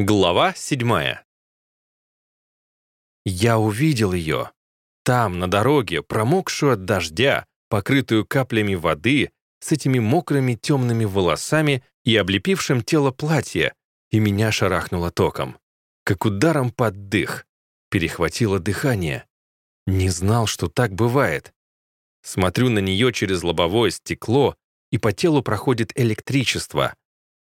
Глава седьмая. Я увидел ее. Там, на дороге, промокшую от дождя, покрытую каплями воды, с этими мокрыми темными волосами и облепившим тело платье, и меня шарахнуло током. Как ударом под дых. Перехватило дыхание. Не знал, что так бывает. Смотрю на нее через лобовое стекло, и по телу проходит электричество.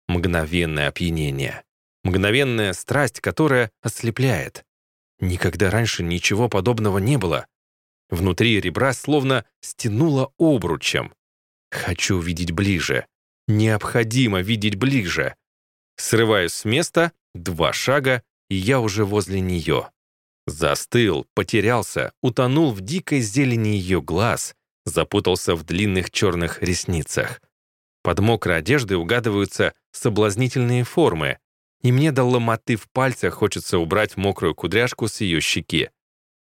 Мгновенное опьянение. Мгновенная страсть, которая ослепляет. Никогда раньше ничего подобного не было. Внутри ребра словно стянуло обручем. Хочу видеть ближе. Необходимо видеть ближе. Срываюсь с места, два шага, и я уже возле нее. Застыл, потерялся, утонул в дикой зелени ее глаз, запутался в длинных черных ресницах. Под мокрой одеждой угадываются соблазнительные формы, и мне до ломоты в пальцах хочется убрать мокрую кудряшку с ее щеки.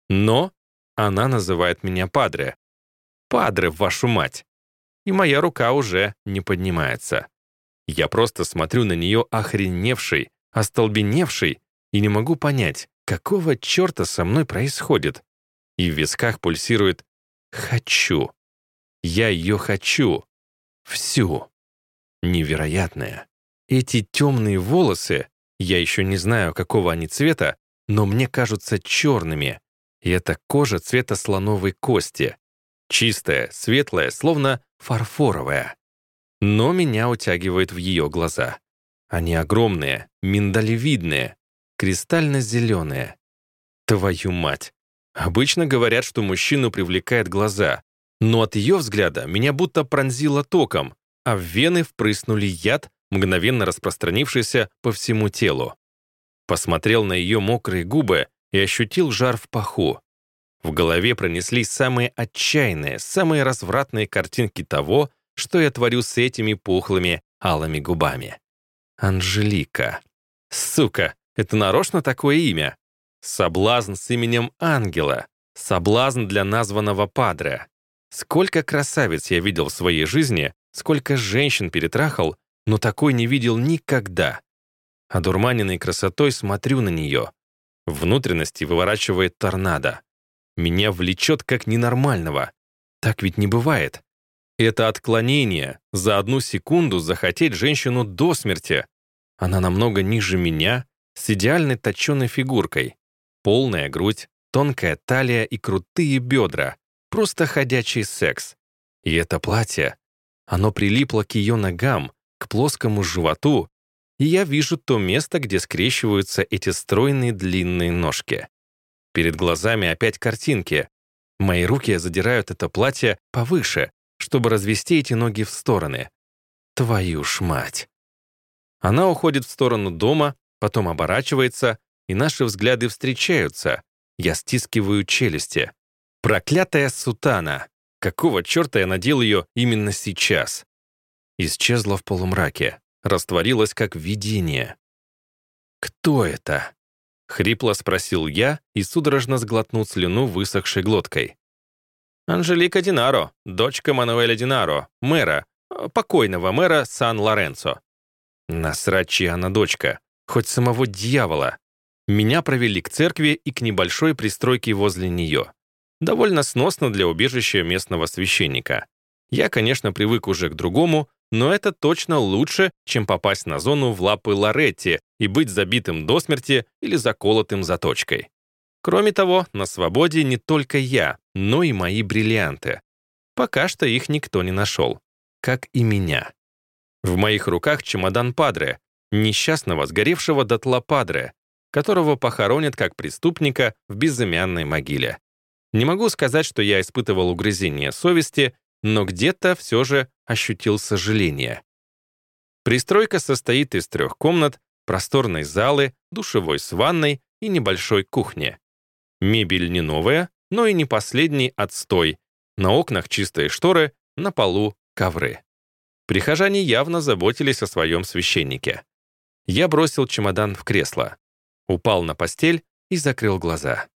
Но она называет меня Падре. Падре, вашу мать! И моя рука уже не поднимается. Я просто смотрю на нее охреневший, остолбеневший, и не могу понять, какого черта со мной происходит. И в висках пульсирует «хочу». Я ее хочу. Всю. Невероятное. Эти темные волосы я еще не знаю, какого они цвета, но мне кажутся черными. И это кожа цвета слоновой кости. Чистая, светлая, словно фарфоровая. Но меня утягивает в ее глаза. Они огромные, миндалевидные, кристально-зеленые. Твою мать! Обычно говорят, что мужчину привлекает глаза, но от ее взгляда меня будто пронзило током, а в вены впрыснули яд, мгновенно распространившийся по всему телу. Посмотрел на ее мокрые губы и ощутил жар в паху. В голове пронеслись самые отчаянные, самые развратные картинки того, что я творю с этими пухлыми, алыми губами. Анжелика. Сука, это нарочно такое имя? Соблазн с именем ангела. Соблазн для названного падре. Сколько красавиц я видел в своей жизни, сколько женщин перетрахал, но такой не видел никогда. Одурманенной красотой смотрю на нее. Внутренности выворачивает торнадо. Меня влечет как ненормального. Так ведь не бывает. Это отклонение, за одну секунду захотеть женщину до смерти. Она намного ниже меня, с идеальной точеной фигуркой. Полная грудь, тонкая талия и крутые бедра. Просто ходячий секс. И это платье. Оно прилипло к ее ногам, к плоскому животу, и я вижу то место, где скрещиваются эти стройные длинные ножки. Перед глазами опять картинки. Мои руки задирают это платье повыше, чтобы развести эти ноги в стороны. Твою ж мать! Она уходит в сторону дома, потом оборачивается, и наши взгляды встречаются. Я стискиваю челюсти. Проклятая сутана! Какого черта я надел ее именно сейчас? Исчезла в полумраке, растворилась как видение. «Кто это?» — хрипло спросил я и судорожно сглотнул слюну высохшей глоткой. «Анжелика Динаро, дочка Мануэля Динаро, мэра, покойного мэра Сан-Лоренцо». Насрать, чья она дочка, хоть самого дьявола. Меня провели к церкви и к небольшой пристройке возле нее. Довольно сносно для убежища местного священника. Я, конечно, привык уже к другому, но это точно лучше, чем попасть на зону в лапы Лоретти и быть забитым до смерти или заколотым заточкой. Кроме того, на свободе не только я, но и мои бриллианты. Пока что их никто не нашел. Как и меня. В моих руках чемодан Падре, несчастного, сгоревшего дотла Падре, которого похоронят как преступника в безымянной могиле. Не могу сказать, что я испытывал угрызение совести но где-то все же ощутил сожаление. Пристройка состоит из трех комнат, просторной залы, душевой с ванной и небольшой кухни. Мебель не новая, но и не последний отстой. На окнах чистые шторы, на полу ковры. Прихожане явно заботились о своем священнике. Я бросил чемодан в кресло, упал на постель и закрыл глаза.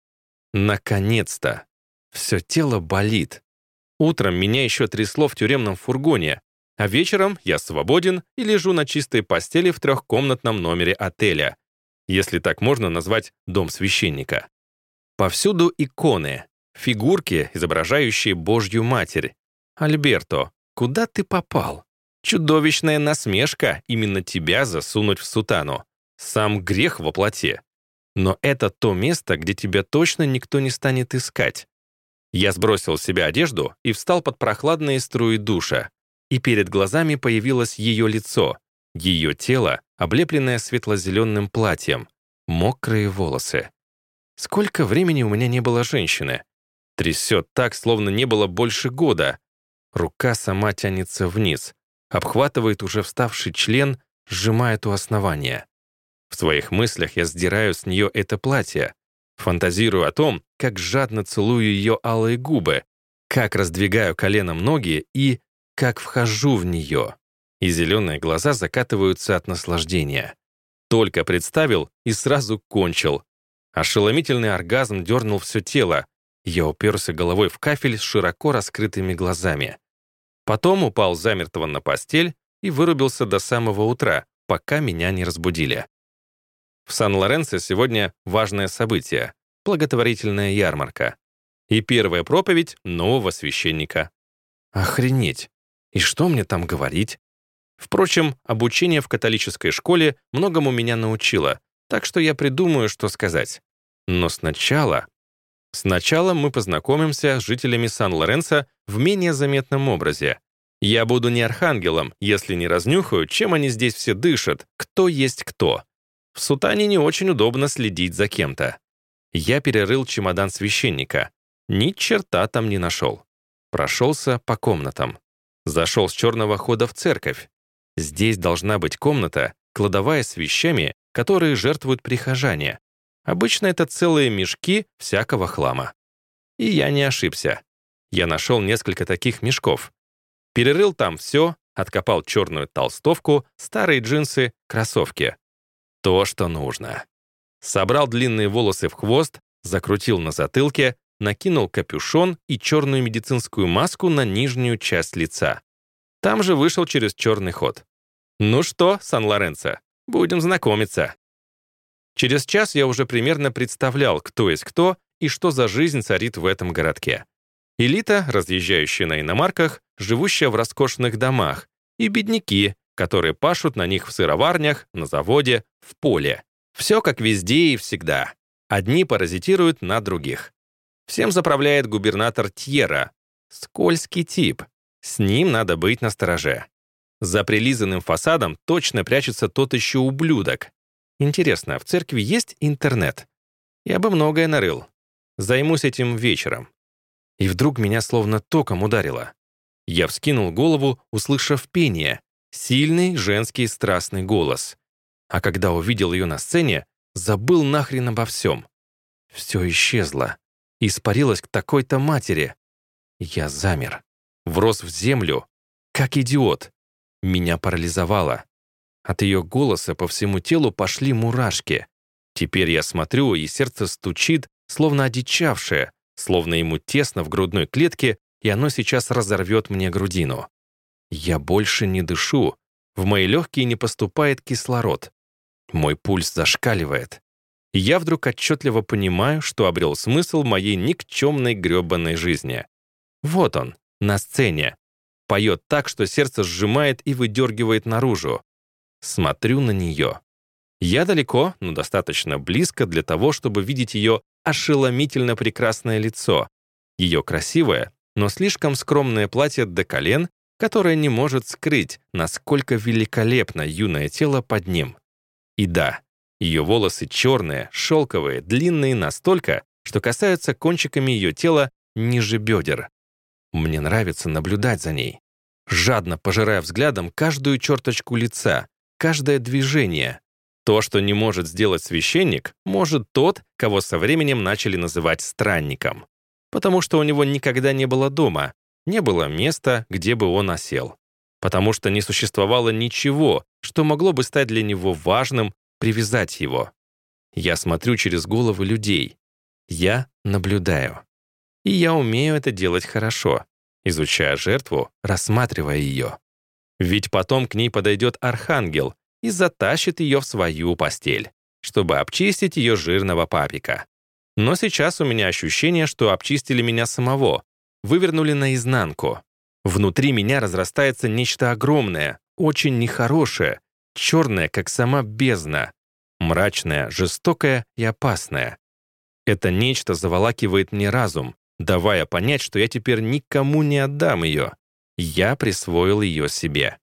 Наконец-то! Все тело болит, Утром меня еще трясло в тюремном фургоне, а вечером я свободен и лежу на чистой постели в трехкомнатном номере отеля. если так можно назвать дом священника. Повсюду иконы, фигурки, изображающие Божью Матерь. «Альберто, куда ты попал? Чудовищная насмешка именно тебя засунуть в сутану. Сам грех во плоти. Но это то место, где тебя точно никто не станет искать. Я сбросил с себя одежду и встал под прохладные струи душа. И перед глазами появилось ее лицо, ее тело, облепленное светло-зеленым платьем, мокрые волосы. Сколько времени у меня не было женщины? Трясет так, словно не было больше года. Рука сама тянется вниз, обхватывает уже вставший член, сжимает у основания. В своих мыслях я сдираю с нее это платье, фантазирую о том, как жадно целую ее алые губы, как раздвигаю коленом ноги и как вхожу в нее. И зеленые глаза закатываются от наслаждения. Только представил и сразу кончил. Ошеломительный оргазм дернул все тело. Я уперся головой в кафель с широко раскрытыми глазами. Потом упал замертво на постель и вырубился до самого утра, пока меня не разбудили. В Сан-Лоренцо сегодня важное событие — благотворительная ярмарка. И первая проповедь нового священника. Охренеть! И что мне там говорить? Впрочем, обучение в католической школе многому меня научило, так что я придумаю, что сказать. Но сначала... Сначала мы познакомимся с жителями Сан-Лоренцо в менее заметном образе. Я буду не архангелом, если не разнюхаю, чем они здесь все дышат, кто есть кто. В сутане не очень удобно следить за кем-то. Я перерыл чемодан священника. Ни черта там не нашел. Прошелся по комнатам. Зашел с черного хода в церковь. Здесь должна быть комната, кладовая с вещами, которые жертвуют прихожане. Обычно это целые мешки всякого хлама. И я не ошибся. Я нашел несколько таких мешков. Перерыл там все, откопал черную толстовку, старые джинсы, кроссовки. То, что нужно. Собрал длинные волосы в хвост, закрутил на затылке, накинул капюшон и черную медицинскую маску на нижнюю часть лица. Там же вышел через черный ход. «Ну что, Сан-Лоренцо, будем знакомиться». Через час я уже примерно представлял, кто есть кто и что за жизнь царит в этом городке. Элита, разъезжающая на иномарках, живущая в роскошных домах, и бедняки, которые пашут на них в сыроварнях, на заводе, в поле. Все как везде и всегда. Одни паразитируют на других. Всем заправляет губернатор Тьера. Скользкий тип. С ним надо быть настороже. За прилизанным фасадом точно прячется тот еще ублюдок. Интересно, в церкви есть интернет? Я бы многое нарыл. Займусь этим вечером. И вдруг меня словно током ударило. Я вскинул голову, услышав пение. Сильный женский страстный голос. А когда увидел ее на сцене, забыл нахрен обо всем. Все исчезло испарилась к такой-то матери. Я замер, врос в землю, как идиот. Меня парализовало. От ее голоса по всему телу пошли мурашки. Теперь я смотрю, и сердце стучит, словно одичавшее, словно ему тесно в грудной клетке, и оно сейчас разорвет мне грудину. Я больше не дышу, в мои легкие не поступает кислород. Мой пульс зашкаливает я вдруг отчетливо понимаю, что обрел смысл моей никчемной грёбаной жизни. Вот он, на сцене. Поет так, что сердце сжимает и выдергивает наружу. Смотрю на нее. Я далеко, но достаточно близко для того, чтобы видеть ее ошеломительно прекрасное лицо, ее красивое, но слишком скромное платье до колен, которое не может скрыть, насколько великолепно юное тело под ним. И да, ее волосы черные, шелковые, длинные настолько, что касаются кончиками ее тела ниже бедер. Мне нравится наблюдать за ней, жадно пожирая взглядом каждую черточку лица, каждое движение. То, что не может сделать священник, может тот, кого со временем начали называть странником. Потому что у него никогда не было дома, не было места, где бы он осел. Потому что не существовало ничего, что могло бы стать для него важным привязать его. Я смотрю через головы людей. Я наблюдаю. И я умею это делать хорошо, изучая жертву, рассматривая ее. Ведь потом к ней подойдет архангел и затащит ее в свою постель, чтобы обчистить ее жирного папика. Но сейчас у меня ощущение, что обчистили меня самого, вывернули наизнанку. Внутри меня разрастается нечто огромное, очень нехорошее, черное, как сама бездна, мрачное, жестокое и опасное. Это нечто заволакивает мне разум, давая понять, что я теперь никому не отдам ее. Я присвоил ее себе.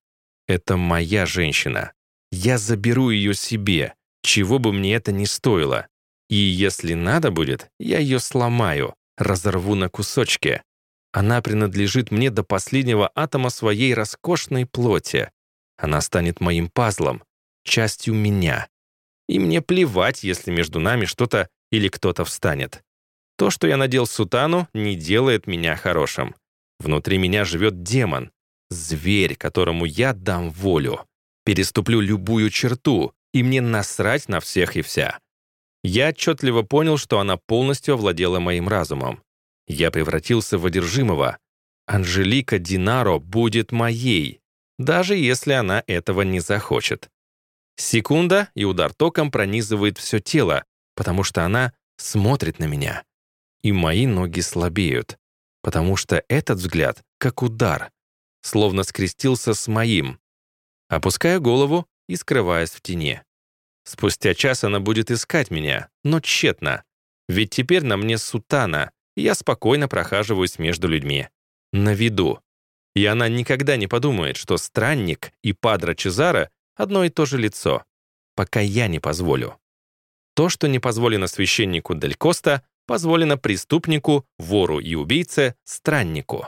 Это моя женщина. Я заберу ее себе, чего бы мне это ни стоило. И если надо будет, я ее сломаю, разорву на кусочки. Она принадлежит мне до последнего атома своей роскошной плоти. Она станет моим пазлом, частью меня. И мне плевать, если между нами что-то или кто-то встанет. То, что я надел сутану, не делает меня хорошим. Внутри меня живет демон, зверь, которому я дам волю. Переступлю любую черту, и мне насрать на всех и вся. Я отчетливо понял, что она полностью овладела моим разумом. Я превратился в одержимого. Анжелика Динаро будет моей, даже если она этого не захочет. Секунда, и удар током пронизывает все тело, потому что она смотрит на меня. И мои ноги слабеют, потому что этот взгляд как удар, словно скрестился с моим. Опускаю голову и скрываясь в тени. Спустя час она будет искать меня, но тщетно. Ведь теперь на мне сутана, я спокойно прохаживаюсь между людьми. На виду. И она никогда не подумает, что странник и падра Чезаро одно и то же лицо. Пока я не позволю. То, что не позволено священнику Дель Коста, позволено преступнику, вору и убийце, страннику.